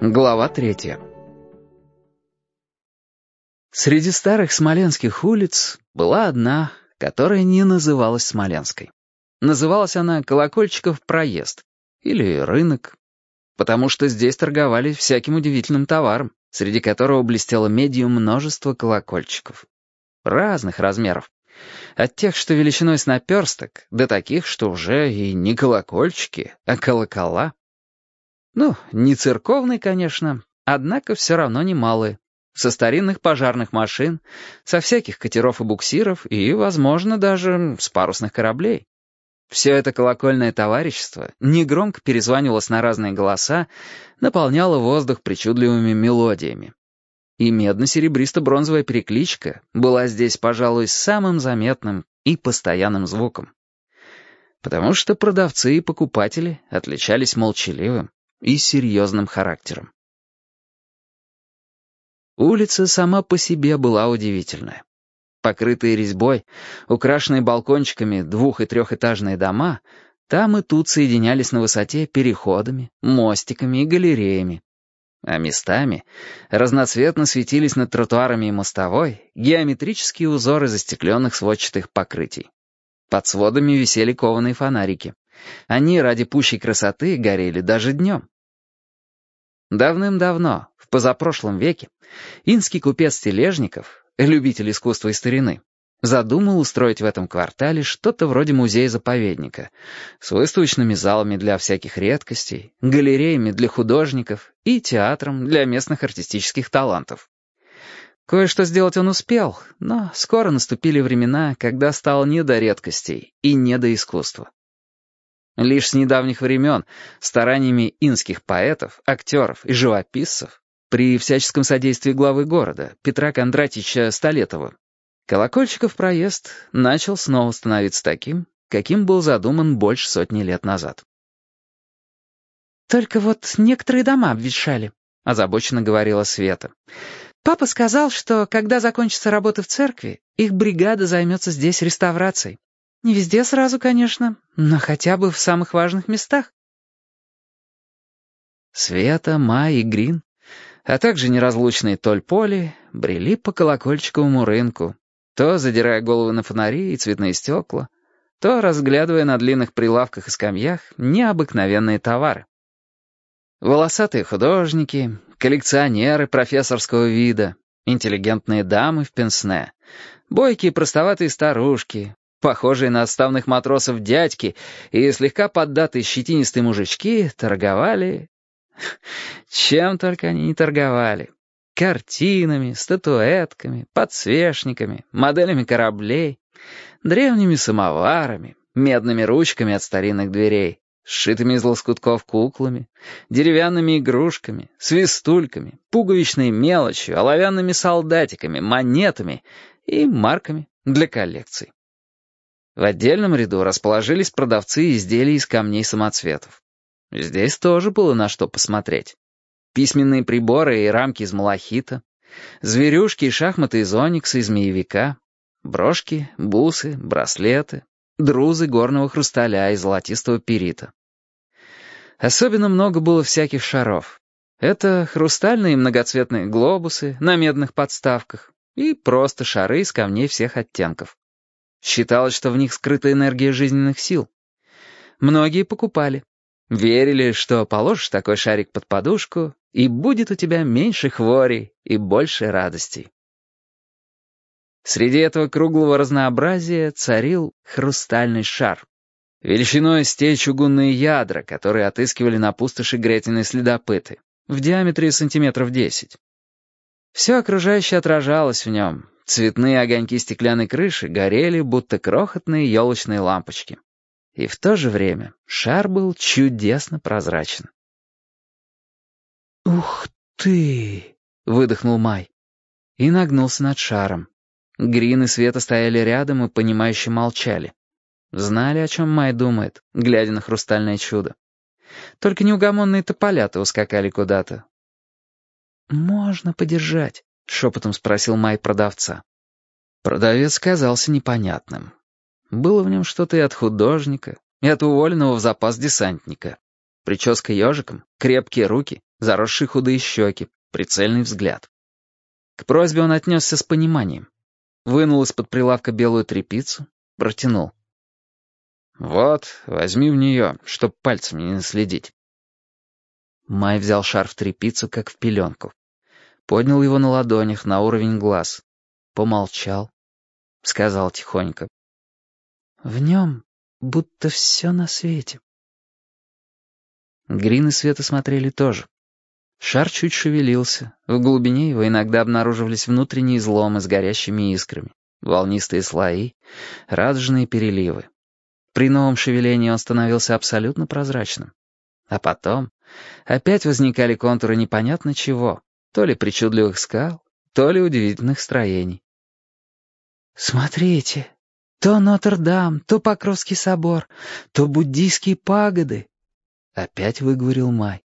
Глава третья. Среди старых смоленских улиц была одна, которая не называлась Смоленской. Называлась она Колокольчиков проезд или рынок, потому что здесь торговали всяким удивительным товаром, среди которого блестело медью множество колокольчиков. Разных размеров. От тех, что величиной с наперсток, до таких, что уже и не колокольчики, а колокола. Ну, не церковный, конечно, однако все равно немалые. Со старинных пожарных машин, со всяких катеров и буксиров и, возможно, даже с парусных кораблей. Все это колокольное товарищество негромко перезванивалось на разные голоса, наполняло воздух причудливыми мелодиями. И медно-серебристо-бронзовая перекличка была здесь, пожалуй, самым заметным и постоянным звуком. Потому что продавцы и покупатели отличались молчаливым, и серьезным характером. Улица сама по себе была удивительная. Покрытые резьбой, украшенные балкончиками двух- и трехэтажные дома, там и тут соединялись на высоте переходами, мостиками и галереями. А местами разноцветно светились над тротуарами и мостовой геометрические узоры застекленных сводчатых покрытий. Под сводами висели кованые фонарики. Они ради пущей красоты горели даже днем. Давным-давно, в позапрошлом веке, инский купец Тележников, любитель искусства и старины, задумал устроить в этом квартале что-то вроде музея-заповедника с выставочными залами для всяких редкостей, галереями для художников и театром для местных артистических талантов. Кое-что сделать он успел, но скоро наступили времена, когда стало не до редкостей и не до искусства. Лишь с недавних времен стараниями инских поэтов, актеров и живописцев при всяческом содействии главы города Петра Кондратьевича Столетова Колокольчиков проезд начал снова становиться таким, каким был задуман больше сотни лет назад. «Только вот некоторые дома обветшали», — озабоченно говорила Света. «Папа сказал, что когда закончатся работы в церкви, их бригада займется здесь реставрацией. Не везде сразу, конечно, но хотя бы в самых важных местах. Света, Май и Грин, а также неразлучные Толь Поли, брели по колокольчиковому рынку, то задирая головы на фонари и цветные стекла, то разглядывая на длинных прилавках и скамьях необыкновенные товары. Волосатые художники, коллекционеры профессорского вида, интеллигентные дамы в пенсне, бойкие простоватые старушки, Похожие на отставных матросов дядьки и слегка поддатые щетинистые мужички торговали... Чем только они не торговали. Картинами, статуэтками, подсвечниками, моделями кораблей, древними самоварами, медными ручками от старинных дверей, сшитыми из лоскутков куклами, деревянными игрушками, свистульками, пуговичной мелочью, оловянными солдатиками, монетами и марками для коллекций. В отдельном ряду расположились продавцы изделий из камней самоцветов. Здесь тоже было на что посмотреть. Письменные приборы и рамки из малахита, зверюшки и шахматы из оникса и змеевика, брошки, бусы, браслеты, друзы горного хрусталя и золотистого перита. Особенно много было всяких шаров. Это хрустальные многоцветные глобусы на медных подставках и просто шары из камней всех оттенков. Считалось, что в них скрыта энергия жизненных сил. Многие покупали. Верили, что положишь такой шарик под подушку, и будет у тебя меньше хворей и больше радостей. Среди этого круглого разнообразия царил хрустальный шар. Величиной с те чугунные ядра, которые отыскивали на пустоши гретиные следопыты, в диаметре сантиметров десять. Все окружающее отражалось в нем, Цветные огоньки стеклянной крыши горели, будто крохотные елочные лампочки. И в то же время шар был чудесно прозрачен. «Ух ты!» — выдохнул Май. И нагнулся над шаром. Грин и Света стояли рядом и, понимающе молчали. Знали, о чем Май думает, глядя на хрустальное чудо. Только неугомонные тополята ускакали куда-то. «Можно подержать?» — шепотом спросил Май продавца. Продавец казался непонятным. Было в нем что-то и от художника, и от уволенного в запас десантника. Прическа ежиком, крепкие руки, заросшие худые щеки, прицельный взгляд. К просьбе он отнесся с пониманием. Вынул из-под прилавка белую тряпицу, протянул. «Вот, возьми в нее, чтоб пальцами не наследить». Май взял шарф тряпицу, как в пеленку. Поднял его на ладонях на уровень глаз. Помолчал. Сказал тихонько. «В нем будто все на свете». Грин и Света смотрели тоже. Шар чуть шевелился. В глубине его иногда обнаруживались внутренние изломы с горящими искрами, волнистые слои, радужные переливы. При новом шевелении он становился абсолютно прозрачным. А потом опять возникали контуры непонятно чего, то ли причудливых скал, то ли удивительных строений. «Смотрите, то Нотр-Дам, то Покровский собор, то буддийские пагоды», — опять выговорил Май.